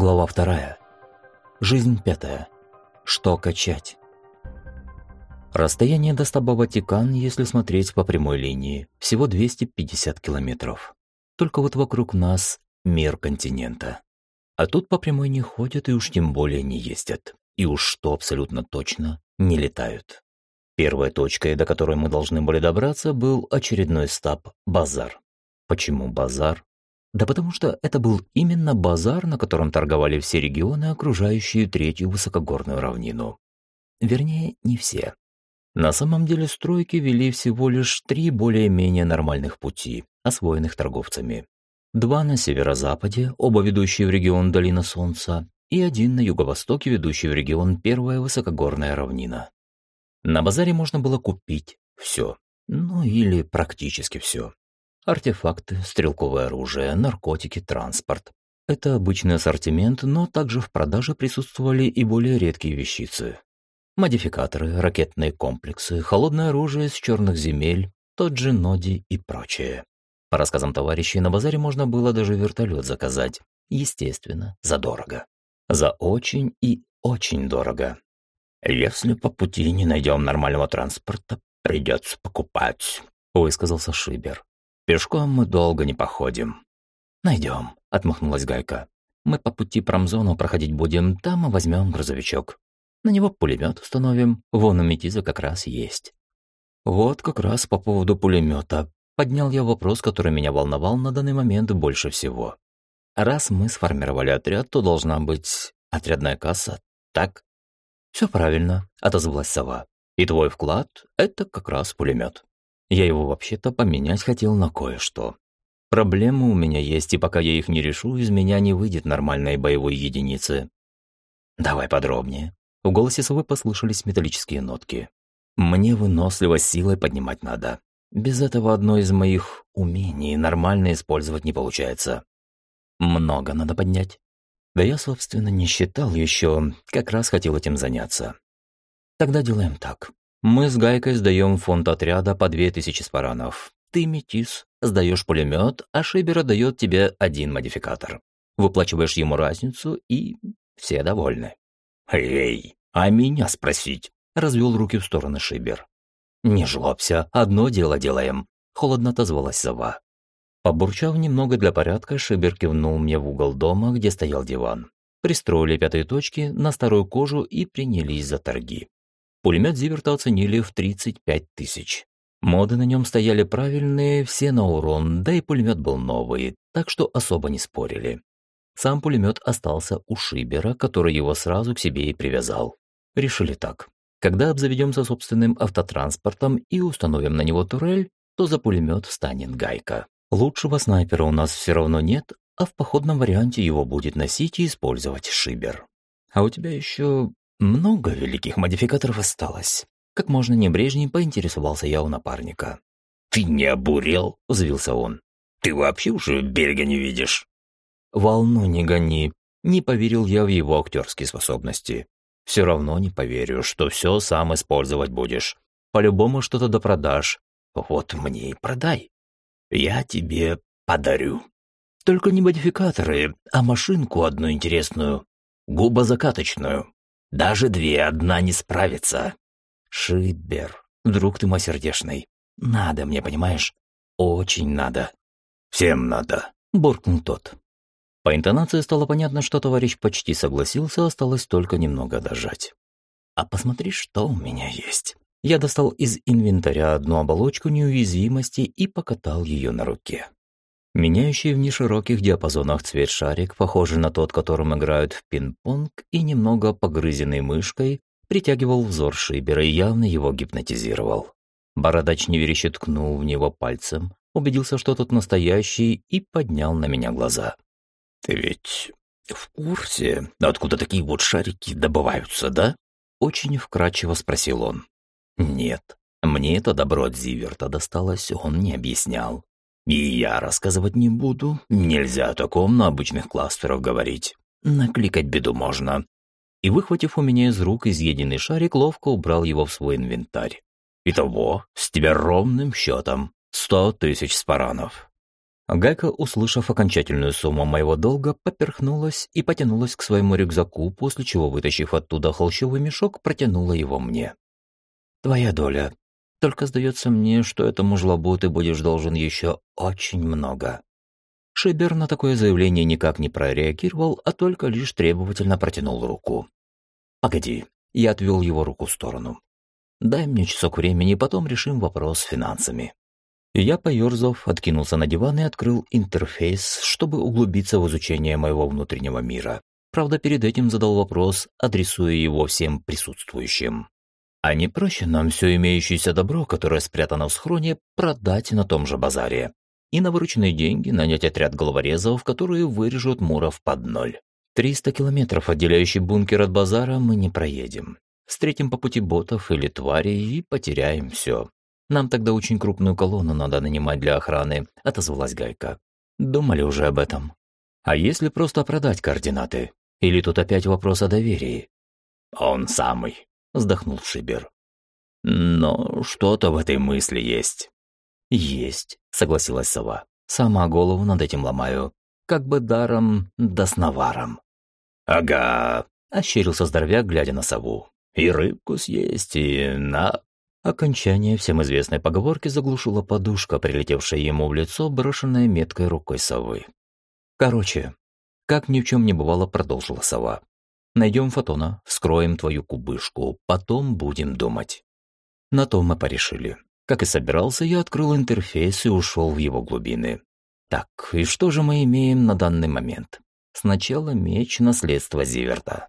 Глава вторая. Жизнь пятая. Что качать? Расстояние до стаба Ватикан, если смотреть по прямой линии, всего 250 километров. Только вот вокруг нас мир континента. А тут по прямой не ходят и уж тем более не ездят. И уж что абсолютно точно, не летают. Первой точкой, до которой мы должны были добраться, был очередной стаб – базар. Почему базар? Да потому что это был именно базар, на котором торговали все регионы, окружающие третью высокогорную равнину. Вернее, не все. На самом деле стройки вели всего лишь три более-менее нормальных пути, освоенных торговцами. Два на северо-западе, оба ведущие в регион Долина Солнца, и один на юго-востоке, ведущий в регион Первая высокогорная равнина. На базаре можно было купить все, ну или практически все. Артефакты, стрелковое оружие, наркотики, транспорт. Это обычный ассортимент, но также в продаже присутствовали и более редкие вещицы. Модификаторы, ракетные комплексы, холодное оружие с черных земель, тот же Ноди и прочее. По рассказам товарищей, на базаре можно было даже вертолет заказать. Естественно, задорого. За очень и очень дорого. «Если по пути не найдем нормального транспорта, придется покупать», — высказался Шибер. «Пешком мы долго не походим». «Найдем», — отмахнулась Гайка. «Мы по пути промзону проходить будем, там и возьмем грузовичок. На него пулемет установим, вон у Метиза как раз есть». «Вот как раз по поводу пулемета», — поднял я вопрос, который меня волновал на данный момент больше всего. «Раз мы сформировали отряд, то должна быть отрядная касса, так?» «Все правильно», — отозвалась сова. «И твой вклад — это как раз пулемет. Я его вообще-то поменять хотел на кое-что. Проблемы у меня есть, и пока я их не решу, из меня не выйдет нормальной боевой единицы». «Давай подробнее». В голосе совы послышались металлические нотки. «Мне выносливость силой поднимать надо. Без этого одно из моих умений нормально использовать не получается. Много надо поднять. Да я, собственно, не считал еще, как раз хотел этим заняться. Тогда делаем так. Мы с Гайкой сдаем фонд отряда по две тысячи спаранов. Ты, метис, сдаешь пулемет, а Шибер дает тебе один модификатор. Выплачиваешь ему разницу, и все довольны. «Эй, а меня спросить?» – развел руки в стороны Шибер. «Не жлобся, одно дело делаем», – холодно отозвалась сова. Побурчав немного для порядка, Шибер кивнул мне в угол дома, где стоял диван. Пристроили пятые точки на старую кожу и принялись за торги. Пулемет Зиверта оценили в 35 тысяч. Моды на нем стояли правильные, все на урон, да и пулемет был новый, так что особо не спорили. Сам пулемет остался у Шибера, который его сразу к себе и привязал. Решили так. Когда обзаведемся собственным автотранспортом и установим на него турель, то за пулемет встанет гайка. Лучшего снайпера у нас все равно нет, а в походном варианте его будет носить и использовать Шибер. А у тебя еще много великих модификаторов осталось. Как можно небрежней поинтересовался я у напарника. «Ты не обурел?» – взвился он. «Ты вообще уже берега не видишь?» «Волну не гони», – не поверил я в его актерские способности. «Все равно не поверю, что все сам использовать будешь. По-любому что-то допродашь. Вот мне и продай». Я тебе подарю. Только не модификаторы, а машинку одну интересную, губозакаточную. Даже две одна не справится. Шибер, друг ты мой сердешный. Надо мне, понимаешь? Очень надо. Всем надо, буркнул тот. По интонации стало понятно, что товарищ почти согласился, осталось только немного дожать. А посмотри, что у меня есть. Я достал из инвентаря одну оболочку неуязвимости и покатал ее на руке. Меняющий в нешироких диапазонах цвет шарик, похожий на тот, которым играют в пинг-понг, и немного погрызенный мышкой, притягивал взор Шибера и явно его гипнотизировал. Бородач неверяще ткнул в него пальцем, убедился, что тот настоящий, и поднял на меня глаза. «Ты ведь в курсе, откуда такие вот шарики добываются, да?» Очень вкрадчиво спросил он. Нет, мне это добро от Зиверта досталось, он не объяснял. И я рассказывать не буду, нельзя о таком на обычных кластерах говорить. Накликать беду можно. И, выхватив у меня из рук изъеденный шарик, ловко убрал его в свой инвентарь. Итого, с тебя ровным счетом, сто тысяч спаранов. Гайка, услышав окончательную сумму моего долга, поперхнулась и потянулась к своему рюкзаку, после чего, вытащив оттуда холщовый мешок, протянула его мне. «Твоя доля. Только сдается мне, что этому жлобу ты будешь должен еще очень много». Шибер на такое заявление никак не прореагировал, а только лишь требовательно протянул руку. «Погоди». Я отвел его руку в сторону. «Дай мне часок времени, потом решим вопрос с финансами». Я, поерзав, откинулся на диван и открыл интерфейс, чтобы углубиться в изучение моего внутреннего мира. Правда, перед этим задал вопрос, адресуя его всем присутствующим. А не проще нам все имеющееся добро, которое спрятано в схроне, продать на том же базаре? И на вырученные деньги нанять отряд головорезов, которые вырежут Муров под ноль. 300 километров, отделяющий бункер от базара, мы не проедем. Встретим по пути ботов или тварей и потеряем все. Нам тогда очень крупную колонну надо нанимать для охраны», — отозвалась Гайка. «Думали уже об этом. А если просто продать координаты? Или тут опять вопрос о доверии?» «Он самый», — вздохнул Шибер. «Но что-то в этой мысли есть». «Есть», — согласилась сова. «Сама голову над этим ломаю. Как бы даром да с наваром». «Ага», — ощерился здоровяк, глядя на сову. «И рыбку съесть, и на...» Окончание всем известной поговорки заглушила подушка, прилетевшая ему в лицо, брошенная меткой рукой совы. «Короче, как ни в чем не бывало, продолжила сова. Найдем фотона, вскроем твою кубышку, потом будем думать». На то мы порешили. Как и собирался, я открыл интерфейс и ушел в его глубины. Так, и что же мы имеем на данный момент? Сначала меч наследства Зиверта.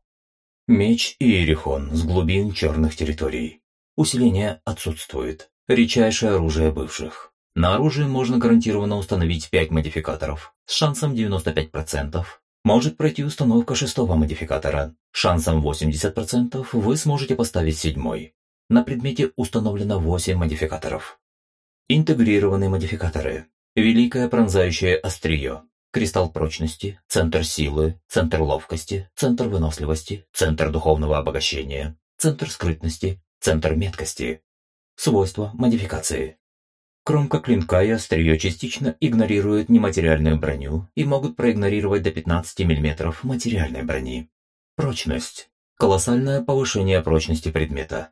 Меч Иерихон с глубин черных территорий. Усиление отсутствует. Редчайшее оружие бывших. На оружие можно гарантированно установить 5 модификаторов с шансом 95%. Может пройти установка шестого модификатора. Шансом 80% вы сможете поставить седьмой. На предмете установлено 8 модификаторов. Интегрированные модификаторы. Великое пронзающее острие. Кристалл прочности, центр силы, центр ловкости, центр выносливости, центр духовного обогащения, центр скрытности, Центр меткости. Свойства модификации. Кромка клинка и острие частично игнорируют нематериальную броню и могут проигнорировать до 15 мм материальной брони. Прочность. Колоссальное повышение прочности предмета.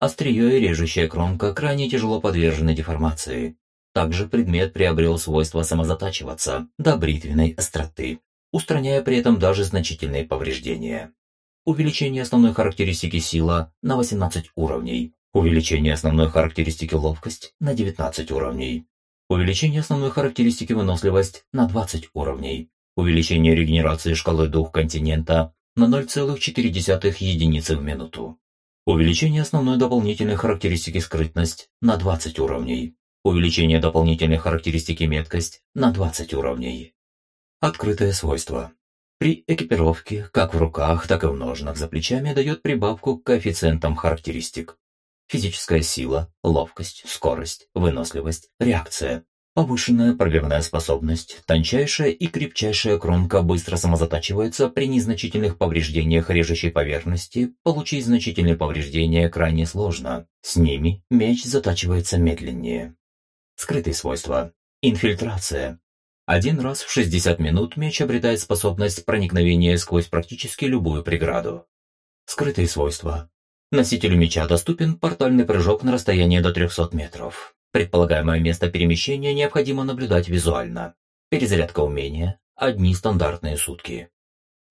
Острие и режущая кромка крайне тяжело подвержены деформации. Также предмет приобрел свойство самозатачиваться до бритвенной остроты, устраняя при этом даже значительные повреждения. Увеличение основной характеристики сила на 18 уровней. Увеличение основной характеристики ловкость на 19 уровней. Увеличение основной характеристики выносливость на 20 уровней. Увеличение регенерации шкалы дух континента на 0,4 единицы в минуту. Увеличение основной дополнительной характеристики скрытность на 20 уровней. Увеличение дополнительной характеристики меткость на 20 уровней. Открытое свойство. При экипировке, как в руках, так и в ножнах за плечами, дает прибавку к коэффициентам характеристик. Физическая сила, ловкость, скорость, выносливость, реакция. Повышенная пробивная способность, тончайшая и крепчайшая кромка быстро самозатачивается при незначительных повреждениях режущей поверхности, получить значительные повреждения крайне сложно. С ними меч затачивается медленнее. Скрытые свойства. Инфильтрация. Один раз в 60 минут меч обретает способность проникновения сквозь практически любую преграду. Скрытые свойства. Носителю меча доступен портальный прыжок на расстояние до 300 метров. Предполагаемое место перемещения необходимо наблюдать визуально. Перезарядка умения – одни стандартные сутки.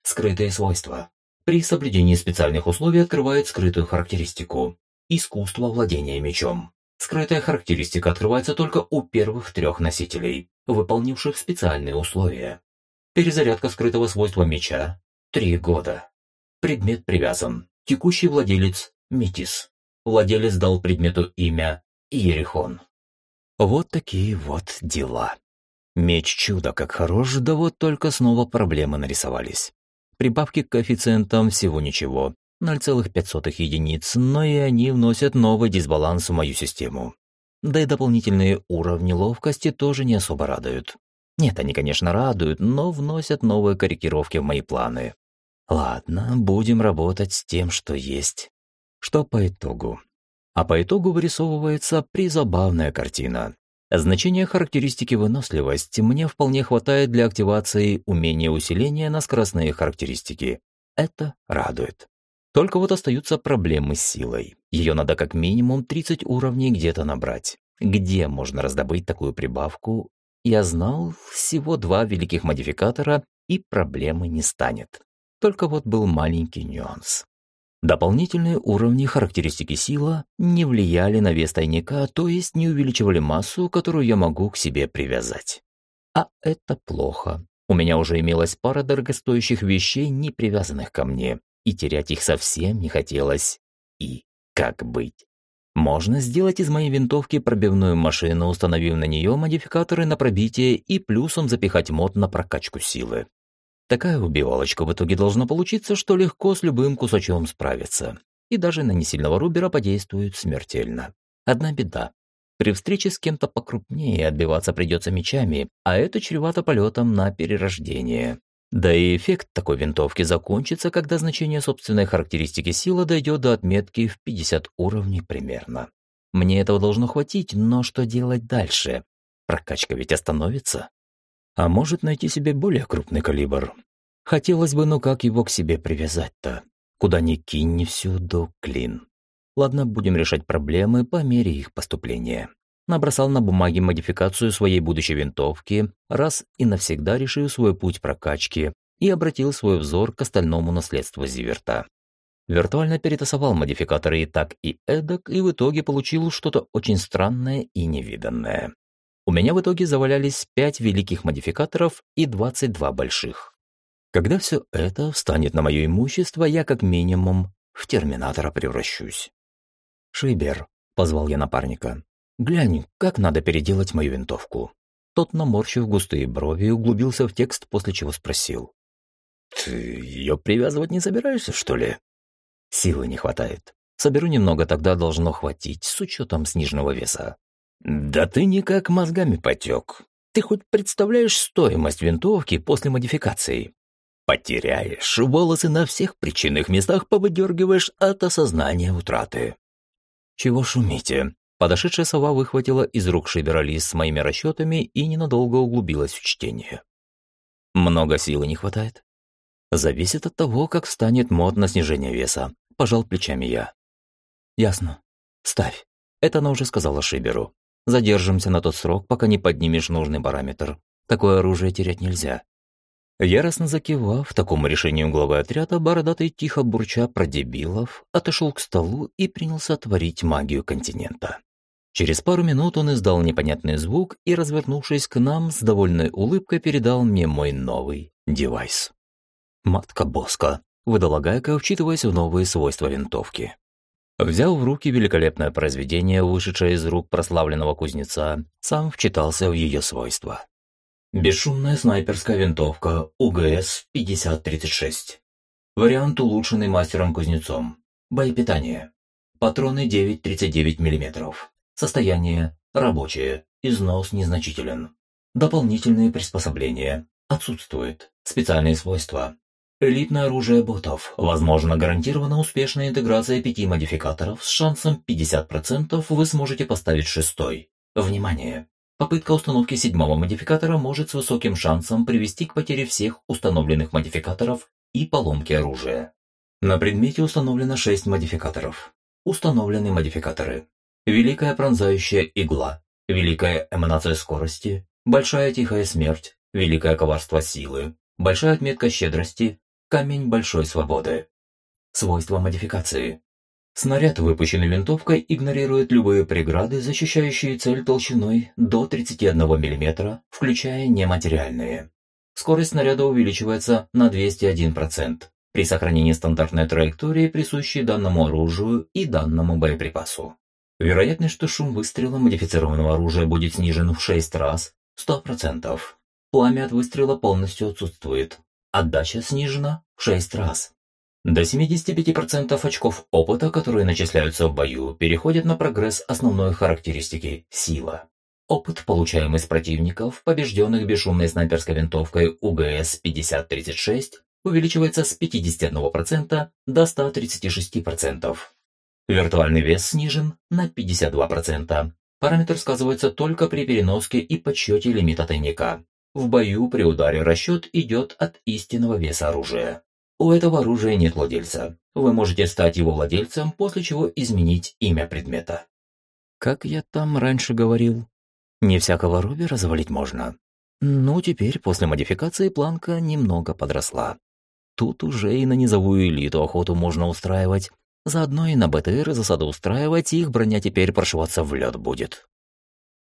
Скрытые свойства. При соблюдении специальных условий открывает скрытую характеристику – искусство владения мечом. Скрытая характеристика открывается только у первых трех носителей, выполнивших специальные условия. Перезарядка скрытого свойства меча – три года. Предмет привязан. Текущий владелец – Метис. Владелец дал предмету имя Иерихон. Вот такие вот дела. Меч чудо как хорош, да вот только снова проблемы нарисовались. Прибавки к коэффициентам всего ничего, 0,05 единиц, но и они вносят новый дисбаланс в мою систему. Да и дополнительные уровни ловкости тоже не особо радуют. Нет, они, конечно, радуют, но вносят новые корректировки в мои планы. Ладно, будем работать с тем, что есть. Что по итогу? А по итогу вырисовывается призабавная картина. Значение характеристики выносливость мне вполне хватает для активации умения усиления на скоростные характеристики. Это радует. Только вот остаются проблемы с силой. Ее надо как минимум 30 уровней где-то набрать. Где можно раздобыть такую прибавку? Я знал всего два великих модификатора, и проблемы не станет. Только вот был маленький нюанс. Дополнительные уровни характеристики сила не влияли на вес тайника, то есть не увеличивали массу, которую я могу к себе привязать. А это плохо. У меня уже имелась пара дорогостоящих вещей, не привязанных ко мне, и терять их совсем не хотелось. И как быть? Можно сделать из моей винтовки пробивную машину, установив на нее модификаторы на пробитие и плюсом запихать мод на прокачку силы. Такая убивалочка в итоге должна получиться, что легко с любым кусачом справиться. И даже на несильного рубера подействует смертельно. Одна беда. При встрече с кем-то покрупнее отбиваться придется мечами, а это чревато полетом на перерождение. Да и эффект такой винтовки закончится, когда значение собственной характеристики силы дойдет до отметки в 50 уровней примерно. Мне этого должно хватить, но что делать дальше? Прокачка ведь остановится. А может найти себе более крупный калибр. Хотелось бы, но как его к себе привязать-то? Куда ни кинь, не всюду клин. Ладно, будем решать проблемы по мере их поступления. Набросал на бумаге модификацию своей будущей винтовки, раз и навсегда решил свой путь прокачки и обратил свой взор к остальному наследству Зиверта. Виртуально перетасовал модификаторы и так, и эдак, и в итоге получил что-то очень странное и невиданное. У меня в итоге завалялись 5 великих модификаторов и 22 больших. Когда все это встанет на мое имущество, я как минимум в терминатора превращусь. «Шибер», — позвал я напарника, — «глянь, как надо переделать мою винтовку». Тот, наморщив густые брови, углубился в текст, после чего спросил. «Ты ее привязывать не собираешься, что ли?» «Силы не хватает. Соберу немного, тогда должно хватить, с учетом сниженного веса. «Да ты никак мозгами потек. Ты хоть представляешь стоимость винтовки после модификации? Потеряешь, волосы на всех причинных местах повыдергиваешь от осознания утраты». «Чего шумите?» Подошедшая сова выхватила из рук Шибера лист с моими расчетами и ненадолго углубилась в чтение. «Много силы не хватает?» «Зависит от того, как станет мод на снижение веса», – пожал плечами я. «Ясно. Ставь». Это она уже сказала Шиберу. Задержимся на тот срок, пока не поднимешь нужный параметр. Такое оружие терять нельзя». Яростно закивав такому решению главы отряда, бородатый тихо бурча про дебилов, отошел к столу и принялся творить магию континента. Через пару минут он издал непонятный звук и, развернувшись к нам, с довольной улыбкой передал мне мой новый девайс. «Матка Боска», — выдала Гайка, вчитываясь в новые свойства винтовки. Взял в руки великолепное произведение, вышедшее из рук прославленного кузнеца, сам вчитался в ее свойства. Бесшумная снайперская винтовка УГС-5036. Вариант улучшенный мастером-кузнецом. Боепитание. Патроны 9,39 мм. Состояние рабочее. Износ незначителен. Дополнительные приспособления. Отсутствует. Специальные свойства. Элитное оружие ботов. Возможно, гарантирована успешная интеграция пяти модификаторов с шансом 50% вы сможете поставить шестой. Внимание! Попытка установки седьмого модификатора может с высоким шансом привести к потере всех установленных модификаторов и поломке оружия. На предмете установлено 6 модификаторов. Установлены модификаторы. Великая пронзающая игла, великая эманация скорости, большая тихая смерть, великое коварство силы, большая отметка щедрости, Камень большой свободы. Свойства модификации. Снаряд, выпущенный винтовкой, игнорирует любые преграды, защищающие цель толщиной до 31 мм, включая нематериальные. Скорость снаряда увеличивается на 201% при сохранении стандартной траектории, присущей данному оружию и данному боеприпасу. Вероятность, что шум выстрела модифицированного оружия будет снижен в 6 раз – 100%. Пламя от выстрела полностью отсутствует. Отдача снижена в 6 раз. До 75% очков опыта, которые начисляются в бою, переходят на прогресс основной характеристики – сила. Опыт, получаемый с противников, побежденных бесшумной снайперской винтовкой УГС-5036, увеличивается с 51% до 136%. Виртуальный вес снижен на 52%. Параметр сказывается только при переноске и подсчете лимита тайника. В бою при ударе расчет идет от истинного веса оружия. У этого оружия нет владельца. Вы можете стать его владельцем, после чего изменить имя предмета. Как я там раньше говорил, не всякого Руби развалить можно. Ну, теперь после модификации планка немного подросла. Тут уже и на низовую элиту охоту можно устраивать, заодно и на БТР засаду устраивать, их броня теперь прошиваться в лед будет.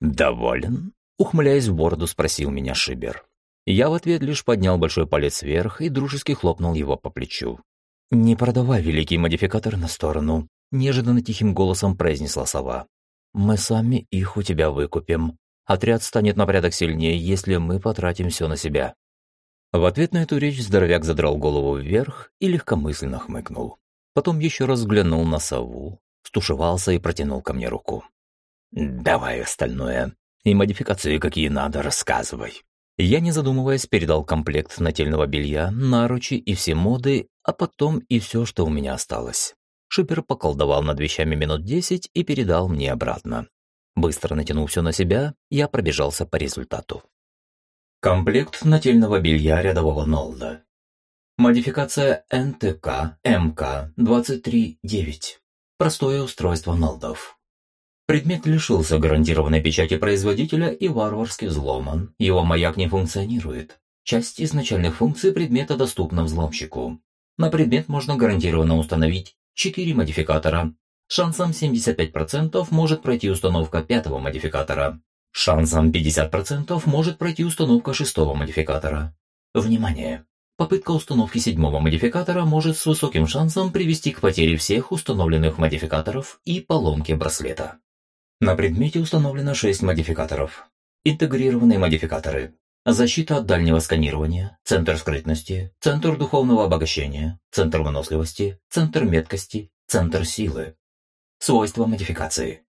«Доволен?» Ухмыляясь в бороду, спросил меня Шибер. Я в ответ лишь поднял большой палец вверх и дружески хлопнул его по плечу. «Не продавай великий модификатор на сторону», – неожиданно тихим голосом произнесла сова. «Мы сами их у тебя выкупим. Отряд станет на порядок сильнее, если мы потратим все на себя». В ответ на эту речь здоровяк задрал голову вверх и легкомысленно хмыкнул. Потом еще раз взглянул на сову, стушевался и протянул ко мне руку. «Давай остальное. И модификации какие надо, рассказывай». Я, не задумываясь, передал комплект нательного белья, наручи и все моды, а потом и все, что у меня осталось. Шипер поколдовал над вещами минут десять и передал мне обратно. Быстро натянув все на себя, я пробежался по результату. Комплект нательного белья рядового Нолда. Модификация НТК МК-23-9. Простое устройство Нолдов. Предмет лишился гарантированной печати производителя и варварски взломан. Его маяк не функционирует. Часть изначальных функций предмета доступна взломщику. На предмет можно гарантированно установить 4 модификатора. Шансом 75% может пройти установка пятого модификатора. Шансом 50% может пройти установка шестого модификатора. Внимание! Попытка установки седьмого модификатора может с высоким шансом привести к потере всех установленных модификаторов и поломке браслета. На предмете установлено 6 модификаторов. Интегрированные модификаторы. Защита от дальнего сканирования, центр скрытности, центр духовного обогащения, центр выносливости, центр меткости, центр силы. Свойства модификации.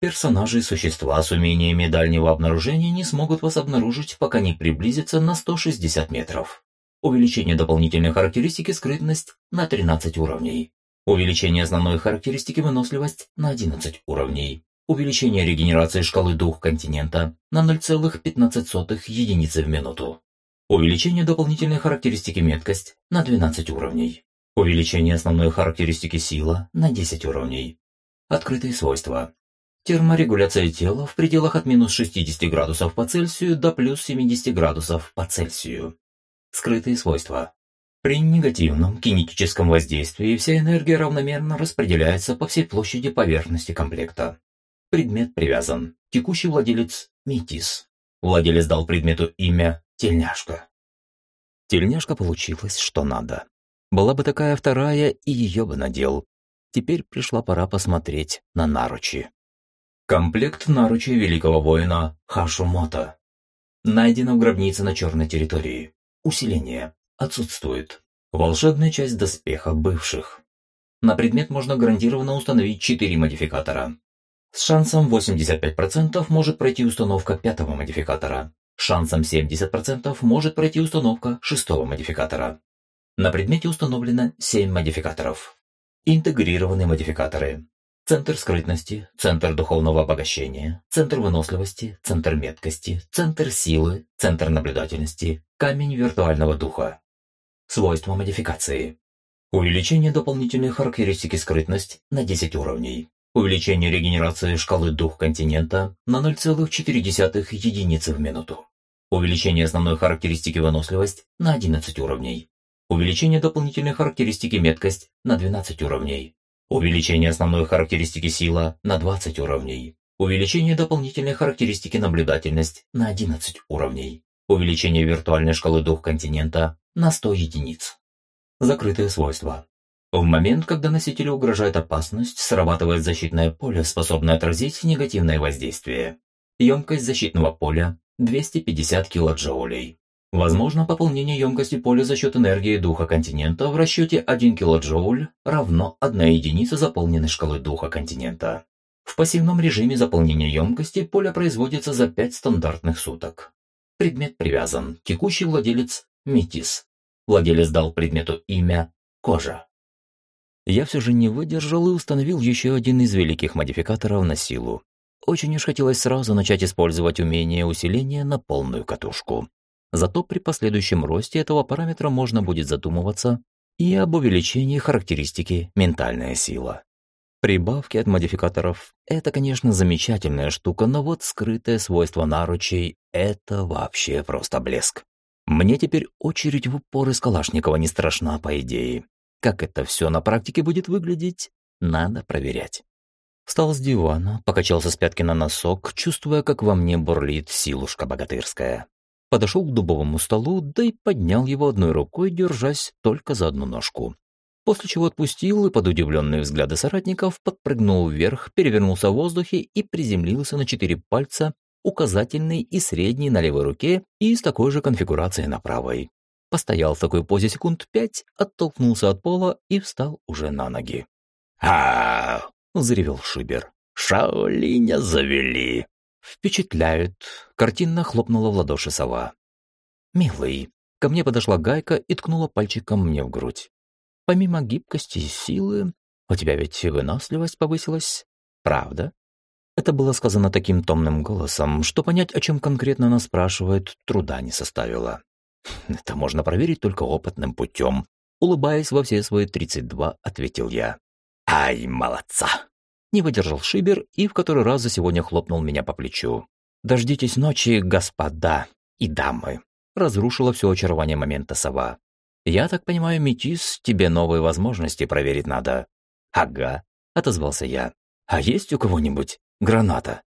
Персонажи и существа с умениями дальнего обнаружения не смогут вас обнаружить, пока не приблизятся на 160 метров. Увеличение дополнительной характеристики скрытность на 13 уровней. Увеличение основной характеристики выносливость на 11 уровней увеличение регенерации шкалы дух континента на 0,15 единицы в минуту, увеличение дополнительной характеристики меткость на 12 уровней, увеличение основной характеристики сила на 10 уровней, открытые свойства, терморегуляция тела в пределах от минус 60 градусов по Цельсию до плюс 70 градусов по Цельсию, скрытые свойства, при негативном кинетическом воздействии вся энергия равномерно распределяется по всей площади поверхности комплекта. Предмет привязан. Текущий владелец – Метис. Владелец дал предмету имя Тельняшка. Тельняшка получилась что надо. Была бы такая вторая, и ее бы надел. Теперь пришла пора посмотреть на наручи. Комплект наручей великого воина Хашумота. Найдено в гробнице на черной территории. Усиление. Отсутствует. Волшебная часть доспеха бывших. На предмет можно гарантированно установить 4 модификатора. С шансом 85% может пройти установка пятого модификатора. С шансом 70% может пройти установка шестого модификатора. На предмете установлено 7 модификаторов. Интегрированные модификаторы. Центр скрытности, центр духовного обогащения, центр выносливости, центр меткости, центр силы, центр наблюдательности, камень виртуального духа. Свойства модификации. Увеличение дополнительной характеристики скрытность на 10 уровней. Увеличение регенерации шкалы дух континента на 0,4 единицы в минуту. Увеличение основной характеристики выносливость на 11 уровней. Увеличение дополнительной характеристики меткость на 12 уровней. Увеличение основной характеристики сила на 20 уровней. Увеличение дополнительной характеристики наблюдательность на 11 уровней. Увеличение виртуальной шкалы дух континента на 100 единиц. Закрытые свойства. В момент, когда носителю угрожает опасность, срабатывает защитное поле, способное отразить негативное воздействие. Емкость защитного поля 250 килоджоулей. Возможно пополнение емкости поля за счет энергии духа континента в расчете 1 килоджоуль равно 1 единица заполненной шкалы духа континента. В пассивном режиме заполнения емкости поля производится за 5 стандартных суток. Предмет привязан. Текущий владелец – Метис. Владелец дал предмету имя – Кожа я все же не выдержал и установил еще один из великих модификаторов на силу. очень уж хотелось сразу начать использовать умение усиления на полную катушку. Зато при последующем росте этого параметра можно будет задумываться и об увеличении характеристики «ментальная сила». Прибавки от модификаторов – это, конечно, замечательная штука, но вот скрытое свойство наручей – это вообще просто блеск. Мне теперь очередь в упор из Калашникова не страшна, по идее. Как это все на практике будет выглядеть, надо проверять. Встал с дивана, покачался с пятки на носок, чувствуя, как во мне бурлит силушка богатырская. Подошел к дубовому столу, да и поднял его одной рукой, держась только за одну ножку после чего отпустил и под удивленные взгляды соратников подпрыгнул вверх, перевернулся в воздухе и приземлился на четыре пальца, указательный и средний на левой руке и с такой же конфигурацией на правой. Постоял в такой позе секунд пять, оттолкнулся от пола и встал уже на ноги. а взревел Шибер. «Шаолиня завели!» «Впечатляют!» — картинно хлопнула в ладоши сова. «Милый!» Ко мне подошла гайка и ткнула пальчиком мне в грудь. Помимо гибкости и силы, у тебя ведь выносливость повысилась, правда? Это было сказано таким томным голосом, что понять, о чем конкретно она спрашивает, труда не составило. Это можно проверить только опытным путем. Улыбаясь во все свои 32, ответил я. «Ай, молодца!» Не выдержал Шибер и в который раз за сегодня хлопнул меня по плечу. «Дождитесь ночи, господа и дамы!» Разрушила все очарование момента сова. «Я так понимаю, Метис, тебе новые возможности проверить надо». «Ага», — отозвался я. «А есть у кого-нибудь граната?»